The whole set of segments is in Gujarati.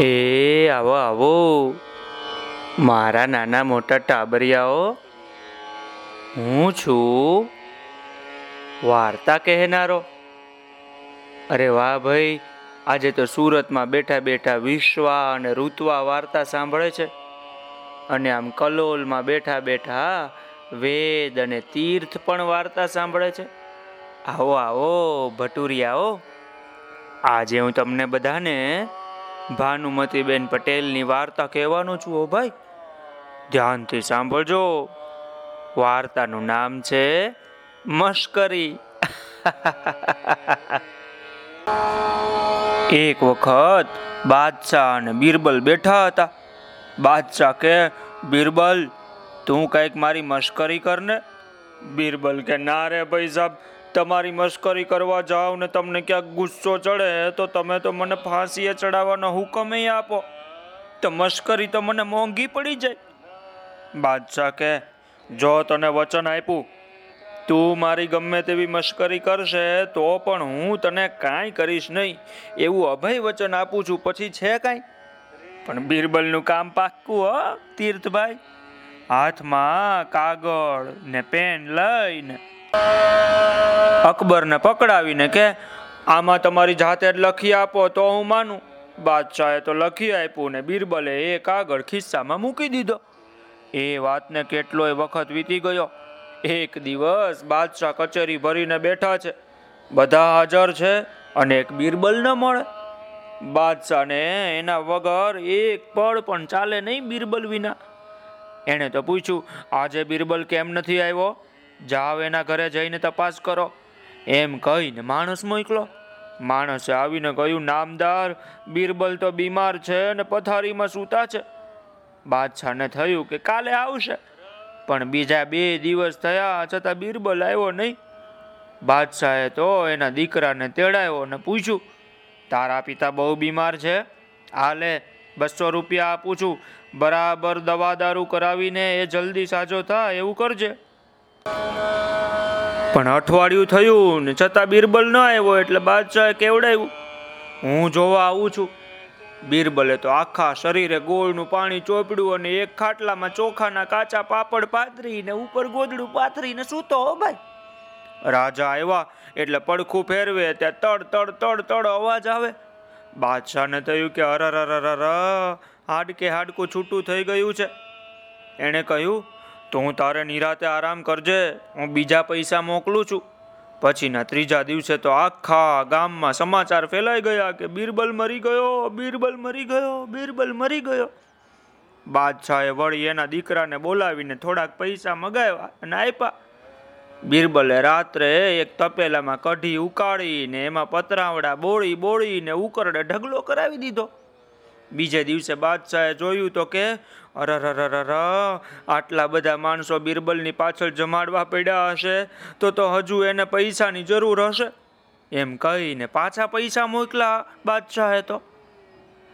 એ, આવો આવો. મારા નાના મોટા ટાબરિયાઓ, હું છું વાર્તા કહેનારો. અરે વાહ ભાઈ, આજે તો સુરતમાં બેઠા બેઠા વિશ્વા અને ઋતવા વાર્તા સાંભળે છે. અને આમ કલોલમાં બેઠા બેઠા વેદ અને તીર્થ પણ વાર્તા સાંભળે છે. આવો આવો, ભટુરિયાઓ. આજે હું તમને બધાને ભાનુમતીબેન પટેલની વાર્તા કહેવાનું છું, ઓ ભાઈ. ધ્યાનથી સાંભળજો. વાર્તાનું નામ છે મશ્કરી. એક વખત બાદશાહ અને બિરબલ બેઠા હતા. બાદશાહ કે, બિરબલ, તું કંઈક મારી મશ્કરી કરને? બિરબલ કે, ના રે ભાઈ સાહેબ તમારી મશ્કરી કરવા જાઓ ને તમને ક્યાંક ગુસ્સો ચડે, તો તમે તો મને ફાંસીએ ચડાવવાનો હુકમ આપો. તો મશ્કરી તો મને મોંઘી પડી જાય. બાદશાહ કે જો તને વચન આપ્યું, તું મારી ગમે તેવી મશ્કરી કરશે, તો પણ હું તને કાંઈ કરીશ નહીં. એવું અભય વચન આપું છું, પછી છે કાંઈ? પણ બિરબલનું કામ પાક્કું, હો, તીર્થભાઈ. હાથમાં કાગળ ને પેન લઈને અકબરને પકડાવીને કે, આમાં તમારી જાતે જ લખી આપો તો હું માનું. બાદશાહે તો લખી આપ્યું ને બિરબલે એ કાગળ ખિસ્સામાં મૂકી દીધો. એ વાતને કેટલોય વખત વીતી ગયો. એક દિવસ બાદશાહ કચેરી ભરીને બેઠા છે. બધા હાજર છે અને એક બિરબલ ન મળે. બાદશાહને એના વગર એક પળ પણ ચાલે નહીં બિરબલ વિના. એણે તો પૂછ્યું, આજે બિરબલ કેમ નથી આવ્યો? જાવ એના ઘરે જઈને તપાસ કરો. એમ કહીને માણસ મોકલો. માણસે આવીને કહ્યું, નામદાર, બિરબલ તો બીમાર છે અને પથારીમાં સૂતા છે. બાદશાહને થયું કે કાલે આવશે. પણ બીજા બે દિવસ થયા છતાં બિરબલ આવ્યો નહીં. બાદશાહે તો એના દીકરાને તેડાયો અને પૂછ્યું, તારા પિતા બહુ બીમાર છે? હાલે, બસો રૂપિયા આપું છું. બરાબર દવા દારૂ કરાવીને એ જલ્દી સાજો થાય એવું કરજે. પણ અઠવાડિયું થયું ને છતાં બિરબલ ન આવ્યો એટલે બાદશાહે કેવડાવ્યું હું જોવા આવું છું. બિરબલે તો આખા શરીરે ગોળનું પાણી ચોપડ્યું અને એક ખાટલામાં ચોખાના કાચા પાપડ પાથરીને ઉપર ગોદડું પાથરીને સૂતો ભાઈ. રાજા આવ્યા એટલે પડખું ફેરવે, ત્યાં તડ તડ તડ તડ અવાજ આવે. બાદશાહને થયું કે અરર હાડકે હાડકું છૂટું થઈ ગયું છે. એણે કહ્યું તો હું તારે નિરાતે આરામ કરજે, હું બીજા પૈસા મોકલું છું. પછીના ત્રીજા દિવસે તો આખા ગામમાં સમાચાર ફેલાઈ ગયા કે બિરબલ મરી ગયો, બિરબલ મરી ગયો, બિરબલ મરી ગયો. બાદશાહે વળી એના દીકરાને બોલાવીને થોડાક પૈસા મગાવ્યા અને આપ્યા. બિરબલે રાત્રે એક તપેલામાં કઢી ઉકાળીને એમાં પતરાવડા બોળી બોળીને ઉકરડે ઢગલો કરાવી દીધો. બીજે દિવસે બાદશાહે જોયું તો કે અરરરરર આટલા બધા માણસો બિરબલની પાછળ જમાડવા પડ્યા હશે, તો તો હજુ એને પૈસાની જરૂર હશે. એમ કહીને પાછા પૈસા મોકલા બાદશાહે તો.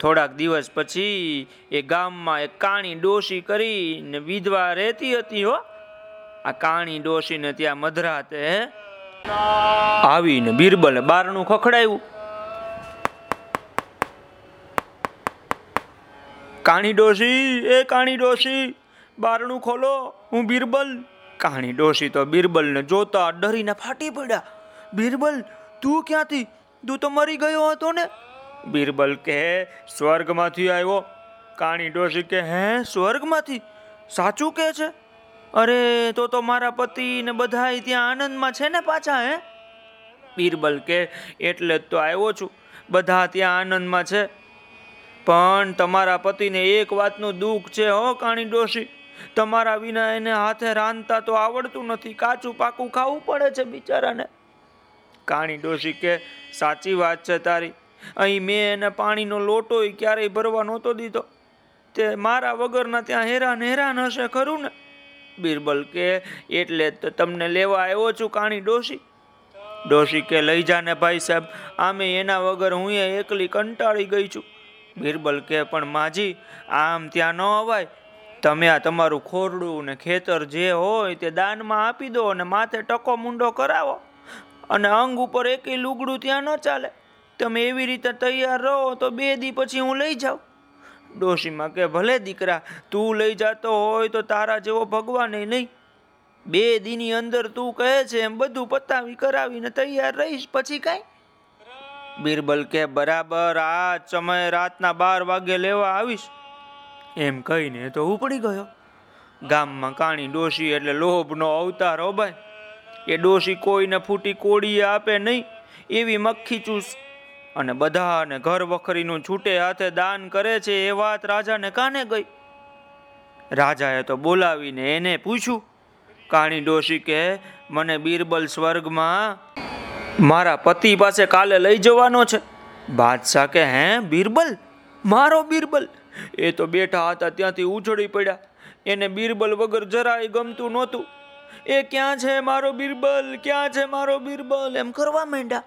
થોડાક દિવસ પછી એ ગામમાં એક કાણી ડોશી કરીને વિધવા રહેતી હતી હો. આ કાણી ડોશીને ત્યાં મધરાતે આવીને બિરબલે બારણું ખખડાયું. કાણી ડોશી, એ કાણી ડોશી, બારણું ખોલો, હું બિરબલ. કાણી ડોશી તો બિરબલને જોતા ડરીને ફાટી પડ્યા. બિરબલ, તું ક્યાંથી? તું તો મરી ગયો હતો ને? બિરબલ કે સ્વર્ગમાંથી આવ્યો. કાણી ડોશી કે હે, સ્વર્ગમાંથી? સાચું કે છે? અરે, તો તો મારા પતિ ને બધા ત્યાં આનંદમાં છે ને પાછા, હે? બિરબલ કે એટલે જ તો આવ્યો છું. બધા ત્યાં આનંદમાં છે. પણ તમારા પતિને એક વાતનું દુઃખ છે, હો, કાણી ડોશી. તમારા વિના એને હાથે રાંધતા તો આવડતું નથી. કાચું પાકું ખાવું પડે છે બિચારાને. કાણી ડોશી કે, સાચી વાત છે તારી. અહીં મેં એને પાણીનો લોટો ક્યારેય ભરવા નહોતો દીધો. તે મારા વગરના ત્યાં હેરાન હેરાન હશે ખરું ને? બિરબલ કે, એટલે તો તમને લેવા આવ્યો છું, કાણી ડોશી. ડોશી કે, લઈ જાને ભાઈ સાહેબ. આમે એના વગર હું એકલી કંટાળી ગઈ છું. બિરબલ કે, પણ માજી, આમ ત્યાં ન અવાય. તમે આ તમારું ખોરડું ને ખેતર જે હોય તે દાનમાં આપી દો અને માથે ટકો મુંડો કરાવો. અને અંગ ઉપર એકેય લુગડું ત્યાં ન ચાલે. તમે એવી રીતે તૈયાર રહો તો બે દી પછી હું લઈ જાઉં. ડોશીમાં કે, ભલે દીકરા, તું લઈ જતો હોય તો તારા જેવો ભગવાન નહીં. બે દીની અંદર તું કહે છે એમ બધું પતાવી કરાવીને તૈયાર રહીશ. પછી કાંઈ? બિરબલ કે, બરાબર, આ સમય રાતના બાર વાગે લેવા આવીશ. એમ કહીને તો ઉપડી ગયો. ગામમાં કાણી ડોશી એટલે લોભનો અવતાર હો એ ડોશી કોઈને ફૂટી કોડીએ આપે નહીં, એવી મક્ખી ચૂસ. અને બધાને ઘર વખરીનું છૂટે હાથે દાન કરે છે, એ વાત રાજાને કાને ગઈ? રાજાએ તો બોલાવીને એને પૂછ્યું. કાણી ડોશી કે, મને બીરબલ સ્વર્ગમાં મારા પતિ પાસે કાલે લઈ જવાનો છે. બાદશાહ કે, હે, બિરબલ? મારો બિરબલ? એ તો બેઠા હતા, ત્યાંથી ઉછળી પડ્યા. એને બિરબલ વગર જરાય ગમતું નહોતું. એ ક્યાં છે મારો બિરબલ? ક્યાં છે મારો બિરબલ? એમ કરવા માંડ્યા.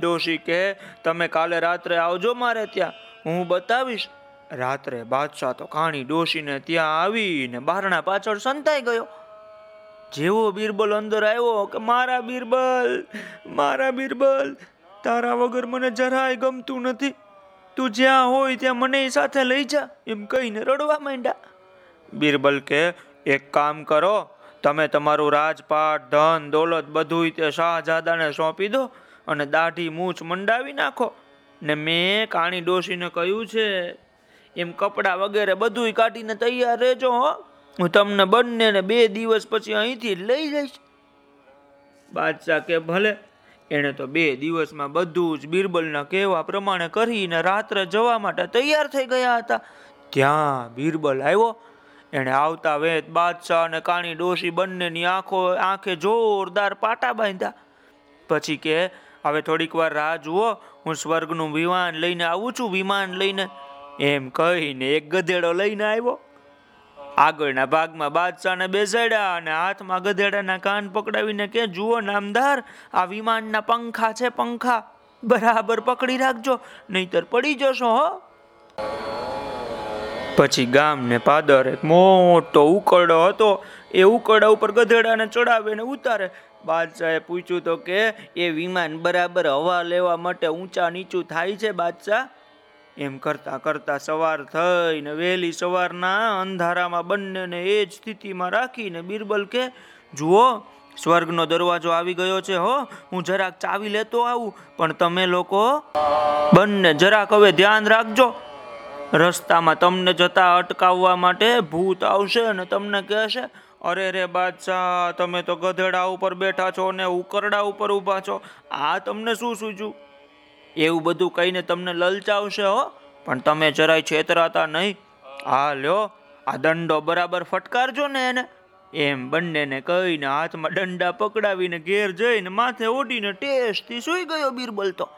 ડોશી કે, તમે કાલે રાત્રે આવજો મારે ત્યાં. હું બતાવીશ. રાત્રે બાદશાહ તો કાણી ડોશીને ત્યાં આવીને બારણા પાછળ સંતાઈ ગયો. જેવો બિરબલ અંદર આવ્યો કે મારા બિરબલ મારા બિરબલ, તારા વગર મને જરાય ગમતું નથી. તું જ્યાં હોય ત્યાં મને સાથે લઈ જા, એમ કહીને રડવા માંડ્યા. બિરબલ કે, એક કામ કરો, તમે તમારું રાજપાટ, ધન, દોલત બધું તે શાહજાદાને સોંપી દો અને દાઢી મૂછ મંડાવી નાખો. ને મેં કાણી ડોશીને કહ્યું છે, એમ કપડાં વગેરે બધું કાઢીને તૈયાર રહેજો હો. હું તમને બંનેને બે દિવસ પછી અહીંથી લઈ જઈશ. બાદશાહ કે ભલે, એણે તો બે દિવસમાં બધું જ બિરબલના કહેવા પ્રમાણે કરીને રાત્રે જવા માટે તૈયાર થઈ ગયા હતા. ત્યાં બિરબલ આવ્યો, એણે આવતા વેત બાદશાહ અને કાણી ડોશી બંનેની આંખો, આંખે જોરદાર પાટા બાંધ્યા. પછી કે, હવે થોડીક વાર રાહ જુઓ, હું સ્વર્ગનું વિમાન લઈને આવું છું, વિમાન લઈને. એમ કહીને એક ગધેડો લઈને આવ્યો. આગળના ભાગમાં બાદશાહને બેસાડ્યા અને હાથમાં ગધેડાના કાન પકડાવીને કે, જુઓ નામદાર, આ વિમાનના પંખા છે, પંખા. બરાબર પકડી રાખજો, નહીતર પડી જશો, હો. પછી ગામને પાદર એક મોટો ઉકરડો હતો. એ ઉકરડા ઉપર ગધેડાને ચડાવે ને ઉતારે. બાદશાહે પૂછ્યું તો કે, એ વિમાન બરાબર હવા લેવા માટે ઊંચા નીચું થાય છે, બાદશાહ? એમ કરતા કરતા સવાર થઈને વહેલી સવારના અંધારામાં બંનેને એ જ સ્થિતિમાં રાખીને બિરબલ કે, જુઓ, સ્વર્ગનો દરવાજો આવી ગયો છે, હો, હું જરાક ચાવી લેતો આવું, પણ તમે લોકો બંને જરાક હવે ધ્યાન રાખજો. રસ્તામાં તમને જતા અટકાવવા માટે ભૂત આવશે અને તમને કહેશે, અરે રે બાદશાહ, તમે તો ગધેડા ઉપર બેઠા છો ને ઉકરડા ઉપર ઊભા છો. આ તમને શું સૂજ્યું એવું બધું કહીને તમને લલચાવશે હો. પણ તમે જરાય છેતરાતા નહીં. હા લ્યો, આ દંડો બરાબર ફટકારજો ને એને. એમ બંનેને કહીને હાથમાં દંડા પકડાવીને ઘેર જઈને માથે ઓઢીને ટેસ્ટથી સૂઈ ગયો બિરબલ તો.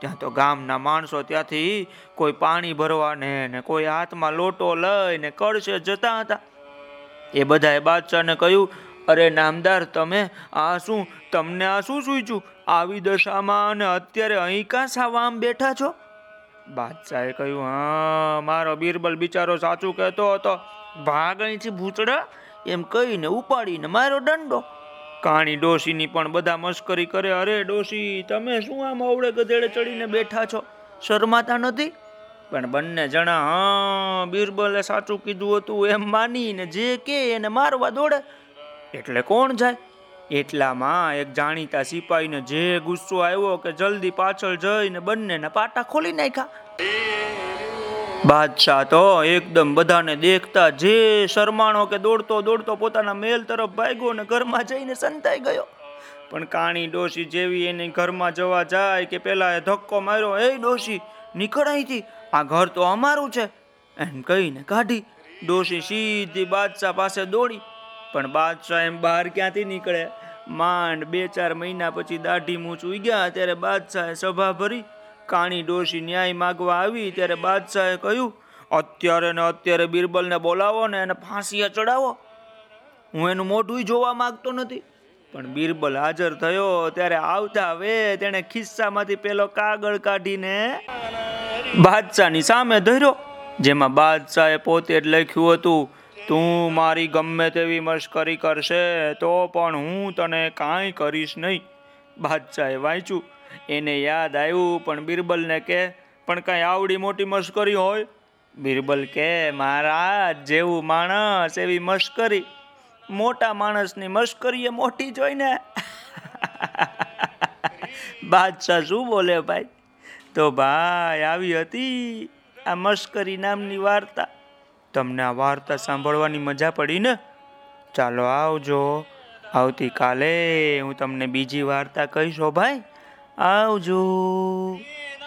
ત્યાં તો ગામના માણસો ત્યાંથી કોઈ પાણી ભરવાને ને કોઈ હાથમાં લોટો લઈને કળશે જતા હતા. એ બધાએ બાદશાહને કહ્યું, અરે નામદાર, તમે આ શું? તમને આ શું સૂચું આવી દશામાં અને અત્યારે અહીં કાં સાવામ બેઠા છો? બાદશાહે કહ્યું, હા, મારો બીરબલ બિચારો સાચું કહેતો હતો. ભાગ અહીંથી ભૂતડા એમ કહીને ઉપાડીને મારો દંડો. કાણી ડોશીની પણ બધા મસ્કરી કરે, અરે ડોશી, તમે શું આમ અવડે ગધેડે ચડીને બેઠા છો? શરમાતા નથી? પણ બંને જણા, હા, બીરબલે સાચું કીધું હતું, એમ માનીને જે કે એને મારવા દોડે. એટલે કોણ જાય? એટલામાં એક જાણીતા સિપાહીને જે ગુસ્સો આવ્યો કે જલ્દી પાછળ જઈને બંનેના પાટા ખોલી નાખ્યા. બાદશાહ તો એકદમ બધાને દેખતા જે શરમાણો કે દોડતો દોડતો પોતાના મેલ તરફ ભાગ્યો ને ઘરમાં જઈને સંતાઈ ગયો. પણ કાણી ડોશી જેવી એને ઘરમાં જવા જાય કે પેલા એ ધક્કો માર્યો, એ ડોશી, નીકળ અહીંથી, આ ઘર તો અમારું છે. એમ કહીને કાઢી ડોશી સીધી બાદશાહ પાસે દોડી પણ બાદશાહ એમ બહાર ક્યાંથી નીકળે? માંડ બે ચાર મહિના પછી દાઢી મૂછ ઉગ્યા ત્યારે બાદશાહે સભા ભરી. કાણી ડોશી ન્યાય માગવા આવી, ત્યારે બાદશાહે કહ્યું, અત્યારે ને અત્યારે બિરબલને બોલાવો ને એને ફાંસીએ ચડાવો. હું એનું મોઢું જોવા માંગતો નથી. પણ બિરબલ હાજર થયો, ત્યારે આવતા હવે તેણે ખિસ્સામાંથી પેલો કાગળ કાઢીને બાદશાહની સામે ધર્યો, જેમાં બાદશાહે પોતે જ લખ્યું હતું તું મારી ગમે તેવી મશ્કરી કરશે, તો પણ હું તને કાંઈ કરીશ નહીં. બાદશાહે વાંચ્યું, એને યાદ આવ્યું, પણ બિરબલને કે, પણ કાંઈ આવડી મોટી મશ્કરી હોય? બિરબલ કે, મહારાજ, જેવું માણસ એવી મશ્કરી, મોટા માણસની મશ્કરી એ મોટી જોઈને બાદશાહ શું બોલે ભાઈ? તો ભાઈ આવી હતી આ મશ્કરી નામની વાર્તા. તમને આ વાર્તા સાંભળવાની મજા પડી ને? ચાલો આવજો. આવતીકાલે હું તમને બીજી વાર્તા કહીશો ભાઈ. આવજો.